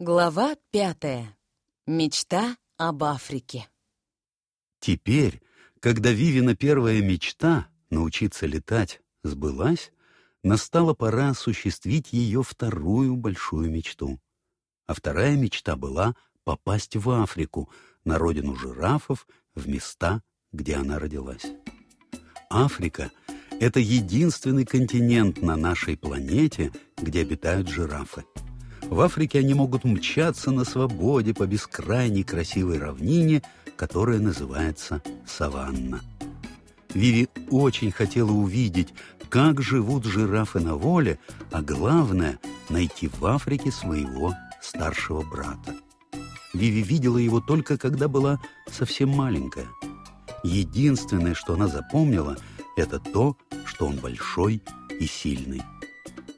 Глава пятая. Мечта об Африке. Теперь, когда Вивина первая мечта — научиться летать — сбылась, настала пора осуществить ее вторую большую мечту. А вторая мечта была попасть в Африку, на родину жирафов, в места, где она родилась. Африка — это единственный континент на нашей планете, где обитают жирафы. В Африке они могут мчаться на свободе по бескрайней красивой равнине, которая называется саванна. Виви очень хотела увидеть, как живут жирафы на воле, а главное — найти в Африке своего старшего брата. Виви видела его только когда была совсем маленькая. Единственное, что она запомнила, это то, что он большой и сильный.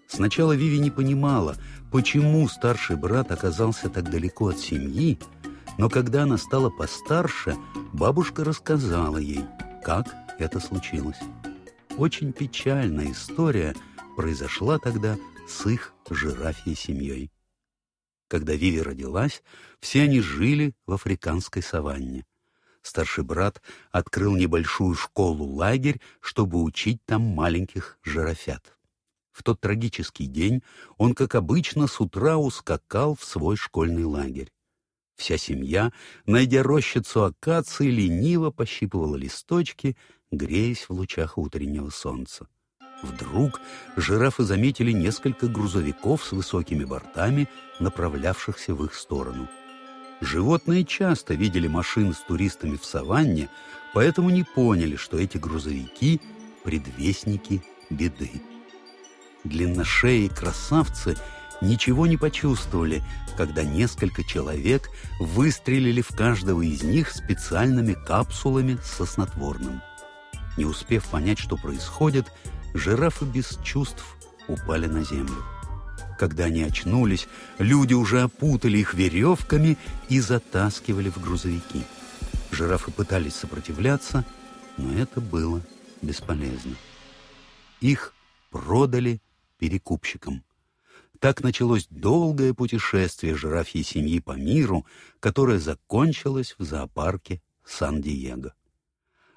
Сначала Виви не понимала, почему старший брат оказался так далеко от семьи, но когда она стала постарше, бабушка рассказала ей, как это случилось. Очень печальная история произошла тогда с их жирафьей семьей. Когда Виви родилась, все они жили в африканской саванне. Старший брат открыл небольшую школу-лагерь, чтобы учить там маленьких жирафят. В тот трагический день он, как обычно, с утра ускакал в свой школьный лагерь. Вся семья, найдя рощицу акации, лениво пощипывала листочки, греясь в лучах утреннего солнца. Вдруг жирафы заметили несколько грузовиков с высокими бортами, направлявшихся в их сторону. Животные часто видели машины с туристами в саванне, поэтому не поняли, что эти грузовики — предвестники беды. Длинношеи красавцы ничего не почувствовали, когда несколько человек выстрелили в каждого из них специальными капсулами со снотворным. Не успев понять, что происходит, жирафы без чувств упали на землю. Когда они очнулись, люди уже опутали их веревками и затаскивали в грузовики. Жирафы пытались сопротивляться, но это было бесполезно. Их продали перекупщикам. Так началось долгое путешествие жирафьей семьи по миру, которое закончилось в зоопарке Сан-Диего.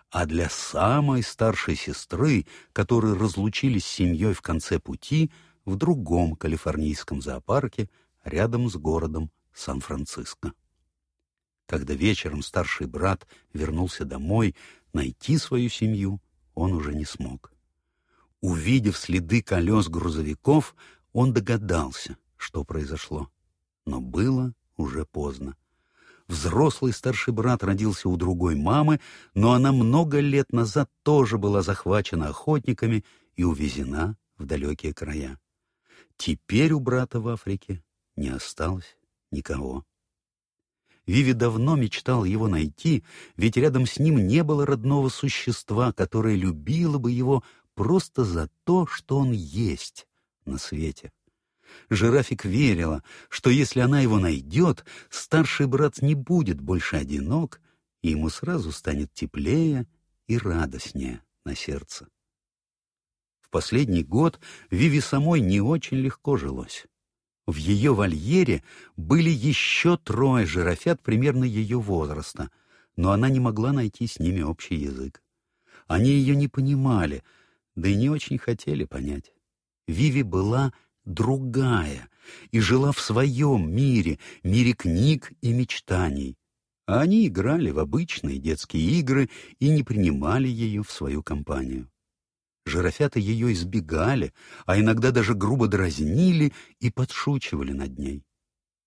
А для самой старшей сестры, которые разлучились с семьей в конце пути, в другом калифорнийском зоопарке рядом с городом Сан-Франциско. Когда вечером старший брат вернулся домой, найти свою семью он уже не смог. Увидев следы колес грузовиков, он догадался, что произошло. Но было уже поздно. Взрослый старший брат родился у другой мамы, но она много лет назад тоже была захвачена охотниками и увезена в далекие края. Теперь у брата в Африке не осталось никого. Виви давно мечтал его найти, ведь рядом с ним не было родного существа, которое любило бы его просто за то, что он есть на свете. Жирафик верила, что если она его найдет, старший брат не будет больше одинок, и ему сразу станет теплее и радостнее на сердце. В последний год Виви самой не очень легко жилось. В ее вольере были еще трое жирафят примерно ее возраста, но она не могла найти с ними общий язык. Они ее не понимали — да и не очень хотели понять. Виви была другая и жила в своем мире, мире книг и мечтаний. А они играли в обычные детские игры и не принимали ее в свою компанию. Жирафята ее избегали, а иногда даже грубо дразнили и подшучивали над ней.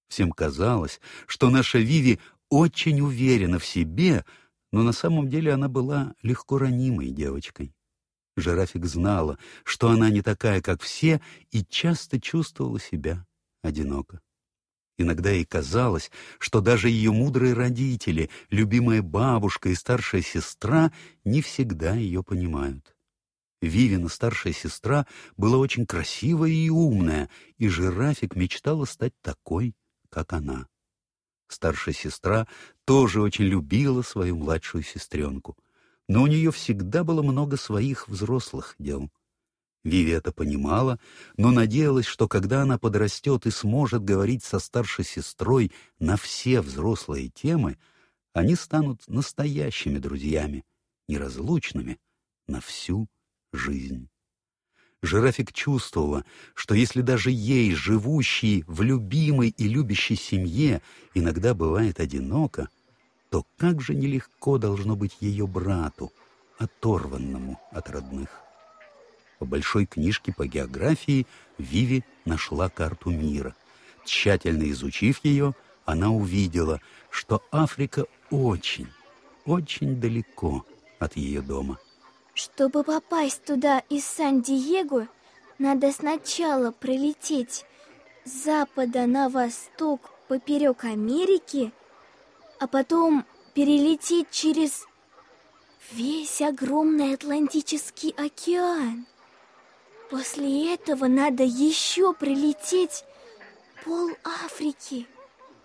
Всем казалось, что наша Виви очень уверена в себе, но на самом деле она была легко ранимой девочкой. Жирафик знала, что она не такая, как все, и часто чувствовала себя одиноко. Иногда ей казалось, что даже ее мудрые родители, любимая бабушка и старшая сестра не всегда ее понимают. Вивина, старшая сестра, была очень красивая и умная, и жирафик мечтала стать такой, как она. Старшая сестра тоже очень любила свою младшую сестренку — но у нее всегда было много своих взрослых дел. Виви это понимала, но надеялась, что когда она подрастет и сможет говорить со старшей сестрой на все взрослые темы, они станут настоящими друзьями, неразлучными на всю жизнь. Жирафик чувствовала, что если даже ей, живущей в любимой и любящей семье, иногда бывает одиноко, то как же нелегко должно быть ее брату, оторванному от родных. В большой книжке по географии Виви нашла карту мира. Тщательно изучив ее, она увидела, что Африка очень, очень далеко от ее дома. Чтобы попасть туда из Сан-Диего, надо сначала пролететь с запада на восток поперек Америки, а потом перелететь через весь огромный Атлантический океан. После этого надо еще прилететь пол Африки,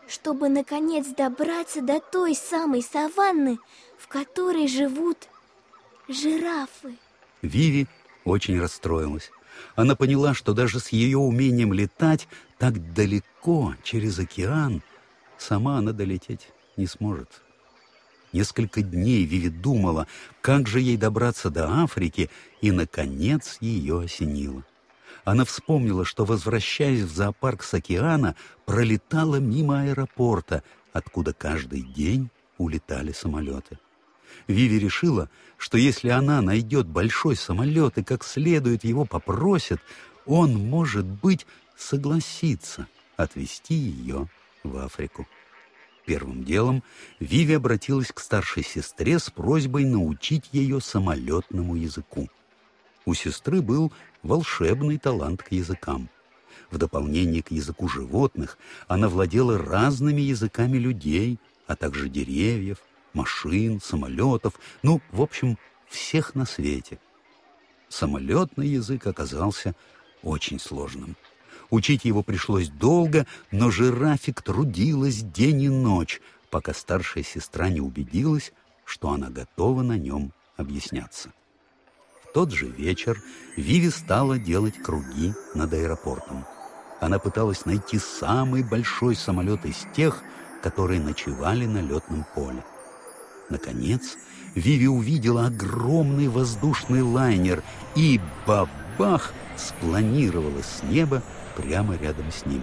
чтобы наконец добраться до той самой саванны, в которой живут жирафы. Виви очень расстроилась. Она поняла, что даже с ее умением летать так далеко через океан сама она долететь не сможет. Несколько дней Виви думала, как же ей добраться до Африки, и, наконец, ее осенило. Она вспомнила, что, возвращаясь в зоопарк с океана, пролетала мимо аэропорта, откуда каждый день улетали самолеты. Виви решила, что если она найдет большой самолет и как следует его попросит, он, может быть, согласится отвезти ее в Африку. Первым делом Виви обратилась к старшей сестре с просьбой научить ее самолетному языку. У сестры был волшебный талант к языкам. В дополнение к языку животных она владела разными языками людей, а также деревьев, машин, самолетов, ну, в общем, всех на свете. Самолетный язык оказался очень сложным. Учить его пришлось долго, но жирафик трудилась день и ночь, пока старшая сестра не убедилась, что она готова на нем объясняться. В тот же вечер Виви стала делать круги над аэропортом. Она пыталась найти самый большой самолет из тех, которые ночевали на летном поле. Наконец, Виви увидела огромный воздушный лайнер и бабах спланировала с неба прямо рядом с ним.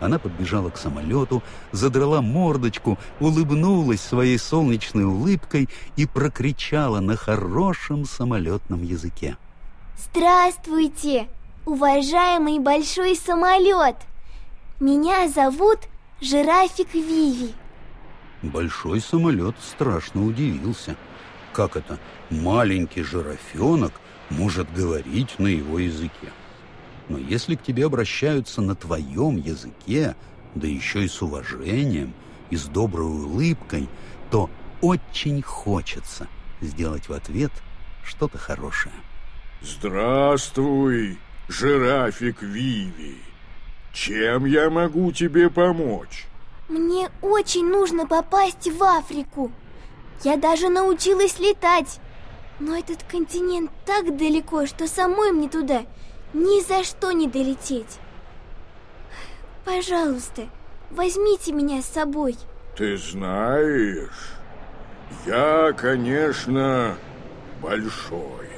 Она подбежала к самолету, задрала мордочку, улыбнулась своей солнечной улыбкой и прокричала на хорошем самолетном языке. Здравствуйте, уважаемый большой самолет! Меня зовут Жирафик Виви. Большой самолет страшно удивился. Как это маленький жирафенок может говорить на его языке? Но если к тебе обращаются на твоем языке, да еще и с уважением, и с доброй улыбкой, то очень хочется сделать в ответ что-то хорошее. Здравствуй, жирафик Виви. Чем я могу тебе помочь? Мне очень нужно попасть в Африку. Я даже научилась летать. Но этот континент так далеко, что самой мне туда ни за что не долететь. Пожалуйста, возьмите меня с собой. Ты знаешь, я, конечно, большой,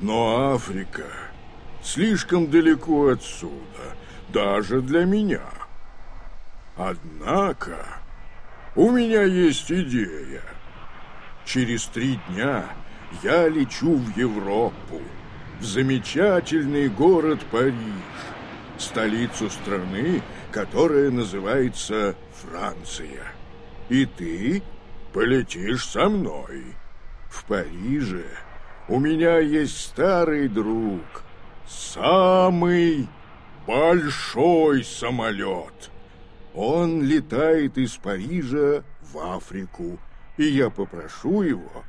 но Африка слишком далеко отсюда, даже для меня. Однако у меня есть идея. Через три дня я лечу в Европу замечательный город Париж, столицу страны, которая называется Франция. И ты полетишь со мной. В Париже у меня есть старый друг, самый большой самолет. Он летает из Парижа в Африку, и я попрошу его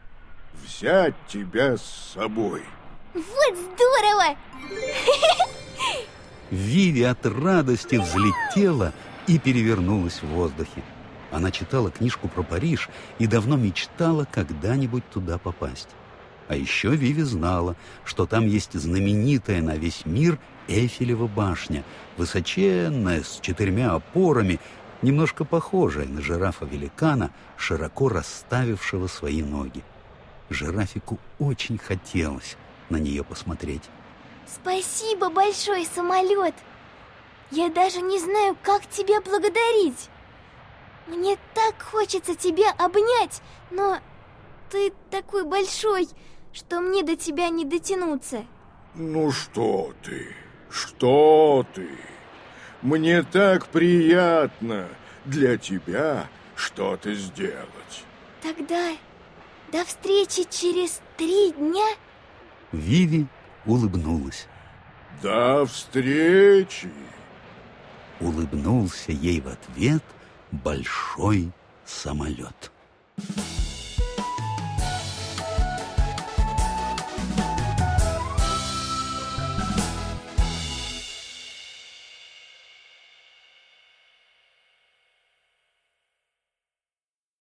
взять тебя с собой. Вот здорово! Виви от радости взлетела и перевернулась в воздухе. Она читала книжку про Париж и давно мечтала когда-нибудь туда попасть. А еще Виви знала, что там есть знаменитая на весь мир Эйфелева башня, высоченная, с четырьмя опорами, немножко похожая на жирафа-великана, широко расставившего свои ноги. Жирафику очень хотелось на нее посмотреть. Спасибо большое, самолет! Я даже не знаю, как тебя благодарить. Мне так хочется тебя обнять, но ты такой большой, что мне до тебя не дотянуться. Ну что ты, что ты? Мне так приятно для тебя что-то сделать. Тогда до встречи через три дня. Виви улыбнулась. До встречи! Улыбнулся ей в ответ большой самолет. Thank you.